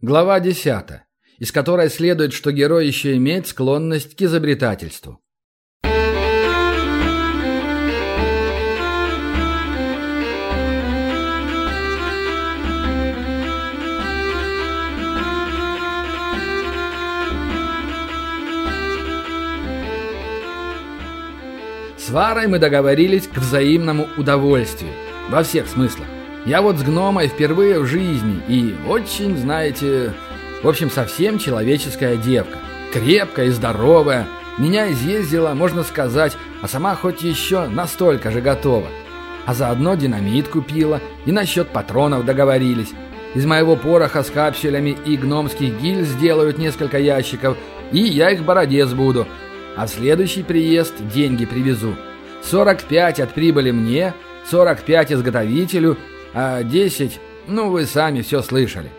Глава 10, из которой следует, что герой еще имеет склонность к изобретательству. С Варой мы договорились к взаимному удовольствию. Во всех смыслах. Я вот с гномой впервые в жизни и очень, знаете... В общем, совсем человеческая девка. Крепкая и здоровая. Меня изъездила, можно сказать, а сама хоть еще настолько же готова. А заодно динамит купила и насчет патронов договорились. Из моего пороха с капсулями и гномских гиль сделают несколько ящиков, и я их бородец буду – а в следующий приезд деньги привезу. 45 от прибыли мне, 45 изготовителю, а 10, ну вы сами все слышали.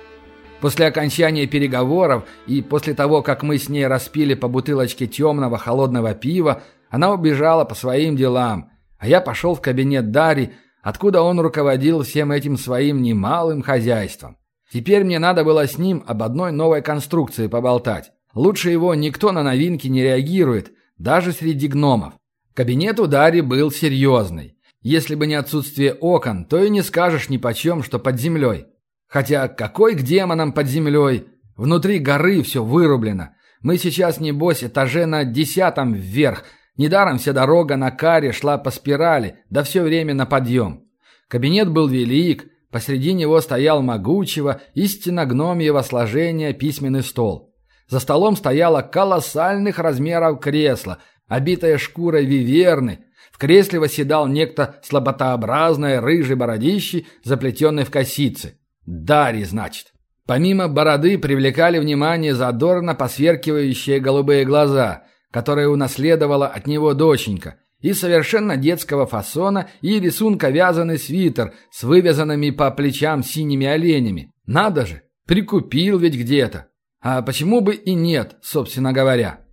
После окончания переговоров и после того, как мы с ней распили по бутылочке темного холодного пива, она убежала по своим делам, а я пошел в кабинет Дари, откуда он руководил всем этим своим немалым хозяйством. Теперь мне надо было с ним об одной новой конструкции поболтать. Лучше его никто на новинки не реагирует, даже среди гномов. Кабинет у Дари был серьезный. Если бы не отсутствие окон, то и не скажешь ни почем, что под землей. Хотя какой к демонам под землей? Внутри горы все вырублено. Мы сейчас, небось, этаже на десятом вверх. Недаром вся дорога на каре шла по спирали, да все время на подъем. Кабинет был велик, посреди него стоял могучего, истинно гномьего сложения письменный стол. За столом стояло колоссальных размеров кресло, обитое шкурой виверны. Кресле восседал некто слаботообразной рыжей бородищей, заплетенной в косицы. Дарий, значит. Помимо бороды привлекали внимание задорно посверкивающие голубые глаза, которые унаследовала от него доченька, и совершенно детского фасона и рисунка вязаный свитер с вывязанными по плечам синими оленями. Надо же, прикупил ведь где-то. А почему бы и нет, собственно говоря?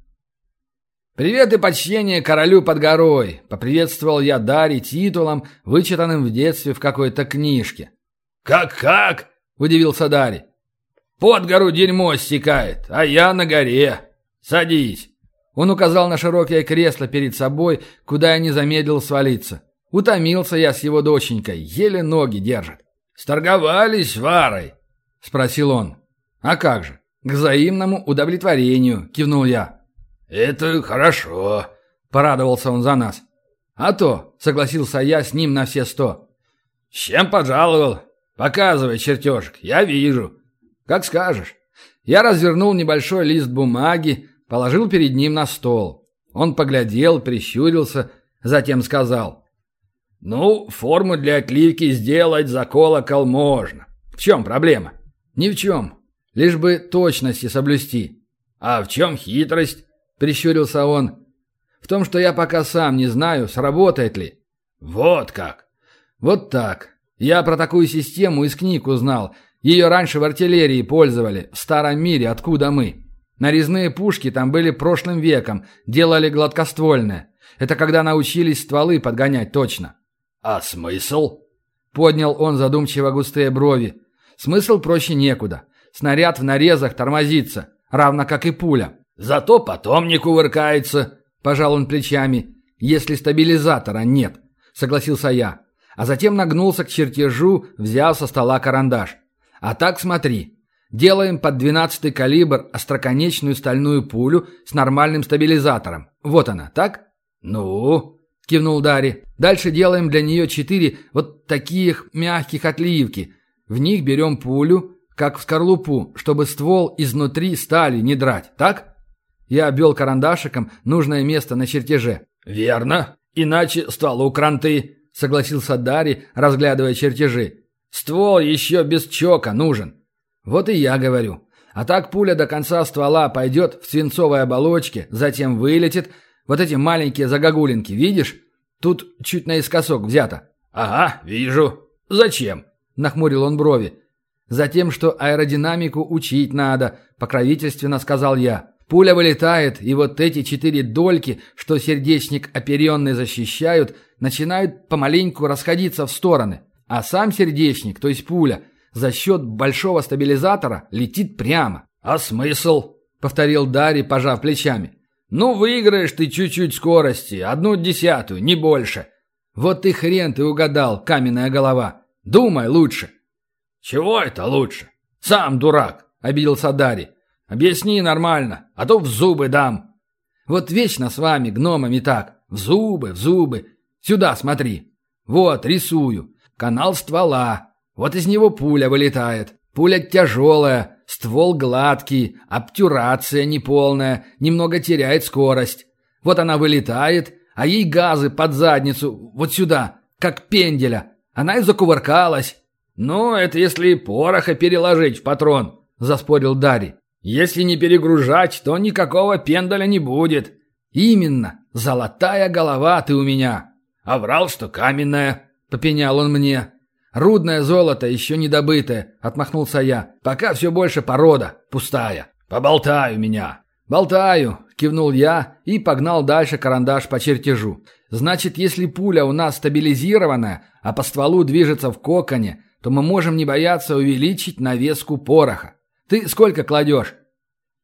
«Привет и почтение королю под горой!» — поприветствовал я Дарий титулом, вычитанным в детстве в какой-то книжке. «Как-как?» — удивился Дарий. «Под гору дерьмо стекает, а я на горе. Садись!» Он указал на широкое кресло перед собой, куда я не замедлил свалиться. Утомился я с его доченькой, еле ноги держит. «Сторговались варой?» — спросил он. «А как же? «К взаимному удовлетворению», — кивнул я. «Это хорошо», — порадовался он за нас. «А то», — согласился я с ним на все сто. «С чем пожаловал? Показывай чертежик, я вижу». «Как скажешь». Я развернул небольшой лист бумаги, положил перед ним на стол. Он поглядел, прищурился, затем сказал. «Ну, форму для отливки сделать за колокол можно. В чем проблема?» «Ни в чем. Лишь бы точности соблюсти. А в чем хитрость? Прищурился он. В том, что я пока сам не знаю, сработает ли. Вот как. Вот так. Я про такую систему из книг узнал. Ее раньше в артиллерии пользовали, в старом мире, откуда мы. Нарезные пушки там были прошлым веком, делали гладкоствольные. Это когда научились стволы подгонять точно. А смысл? Поднял он задумчиво густые брови. Смысл проще некуда. Снаряд в нарезах тормозится, равно как и пуля. Зато потом не кувыркается, пожал он плечами. Если стабилизатора нет, согласился я. А затем нагнулся к чертежу, взяв со стола карандаш. А так смотри. Делаем под 12 калибр остроконечную стальную пулю с нормальным стабилизатором. Вот она, так? Ну, кивнул Дари. Дальше делаем для нее четыре вот таких мягких отливки. В них берем пулю, как в скорлупу, чтобы ствол изнутри стали не драть, так? Я обвел карандашиком нужное место на чертеже. «Верно. Иначе стволу кранты», — согласился Дарри, разглядывая чертежи. «Ствол еще без чока нужен». «Вот и я говорю. А так пуля до конца ствола пойдет в свинцовой оболочке, затем вылетит. Вот эти маленькие загогулинки, видишь? Тут чуть наискосок взято». «Ага, вижу. Зачем?» — нахмурил он брови. Затем, что аэродинамику учить надо, покровительственно сказал я. Пуля вылетает, и вот эти четыре дольки, что сердечник оперенный защищают, начинают помаленьку расходиться в стороны. А сам сердечник, то есть пуля, за счет большого стабилизатора летит прямо. «А смысл?» — повторил Дарий, пожав плечами. «Ну, выиграешь ты чуть-чуть скорости, одну десятую, не больше». «Вот и хрен ты угадал, каменная голова. Думай лучше». «Чего это лучше? Сам дурак», — обиделся Дарий. «Объясни нормально, а то в зубы дам». «Вот вечно с вами, гномами, так. В зубы, в зубы. Сюда смотри. Вот, рисую. Канал ствола. Вот из него пуля вылетает. Пуля тяжелая, ствол гладкий, обтюрация неполная, немного теряет скорость. Вот она вылетает, а ей газы под задницу, вот сюда, как пенделя. Она и закувыркалась. «Ну, это если пороха переложить в патрон», — заспорил Дарий. «Если не перегружать, то никакого пендаля не будет». «Именно. Золотая голова ты у меня». «А врал, что каменная», — попенял он мне. «Рудное золото, еще не добытое», — отмахнулся я. «Пока все больше порода, пустая». «Поболтай у меня». «Болтаю», — кивнул я и погнал дальше карандаш по чертежу. «Значит, если пуля у нас стабилизированная, а по стволу движется в коконе, то мы можем не бояться увеличить навеску пороха. Ты сколько кладешь?»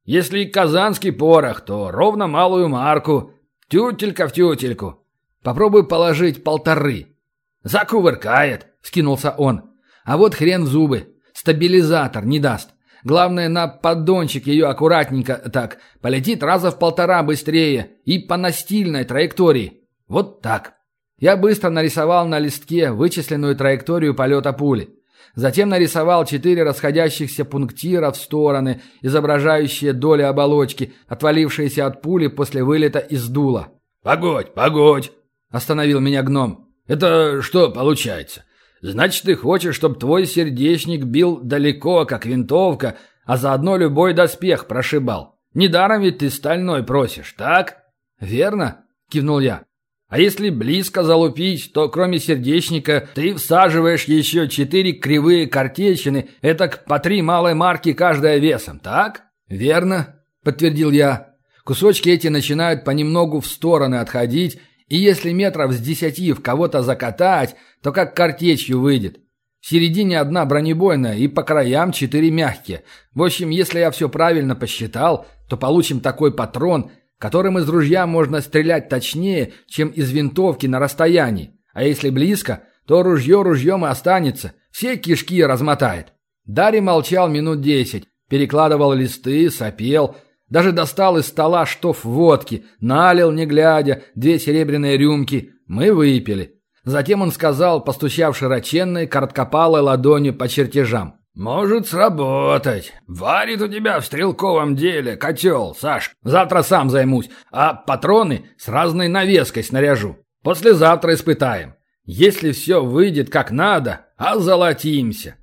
«Если казанский порох, то ровно малую марку. Тютелька в тютельку». «Попробуй положить полторы». «Закувыркает», — скинулся он. «А вот хрен в зубы. Стабилизатор не даст. Главное, на поддончик ее аккуратненько так. Полетит раза в полтора быстрее и по настильной траектории. Вот так». Я быстро нарисовал на листке вычисленную траекторию полета пули. Затем нарисовал четыре расходящихся пунктира в стороны, изображающие доли оболочки, отвалившиеся от пули после вылета из дула. «Погодь, погодь!» – остановил меня гном. «Это что получается? Значит, ты хочешь, чтобы твой сердечник бил далеко, как винтовка, а заодно любой доспех прошибал. Недаром ведь ты стальной просишь, так?» «Верно?» – кивнул я. «А если близко залупить, то кроме сердечника ты всаживаешь еще четыре кривые картечины, это по три малой марки каждая весом, так?» «Верно», – подтвердил я. Кусочки эти начинают понемногу в стороны отходить, и если метров с десяти в кого-то закатать, то как картечью выйдет. В середине одна бронебойная и по краям четыре мягкие. В общем, если я все правильно посчитал, то получим такой патрон, которым из ружья можно стрелять точнее, чем из винтовки на расстоянии. А если близко, то ружье ружьем и останется, все кишки размотает. Дарри молчал минут десять, перекладывал листы, сопел – даже достал из стола штоф водки, налил, не глядя, две серебряные рюмки. Мы выпили. Затем он сказал, постучав широченной, короткопалой ладонью по чертежам. «Может сработать. Варит у тебя в стрелковом деле котел, Саш. Завтра сам займусь, а патроны с разной навеской снаряжу. Послезавтра испытаем. Если все выйдет как надо, озолотимся.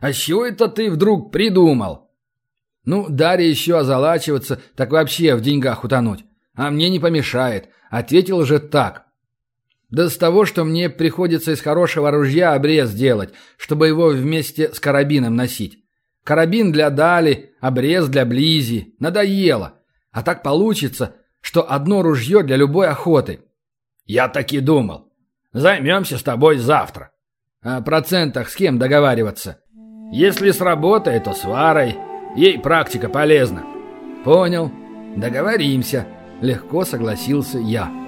А с чего это ты вдруг придумал?» Ну, Дарья еще озалачиваться, так вообще в деньгах утонуть. А мне не помешает. Ответил же так. Да с того, что мне приходится из хорошего ружья обрез делать, чтобы его вместе с карабином носить. Карабин для Дали, обрез для Близи. Надоело. А так получится, что одно ружье для любой охоты. Я так и думал. Займемся с тобой завтра. О процентах с кем договариваться? Если сработает, то с Варой. Ей практика полезна». «Понял. Договоримся», — легко согласился я.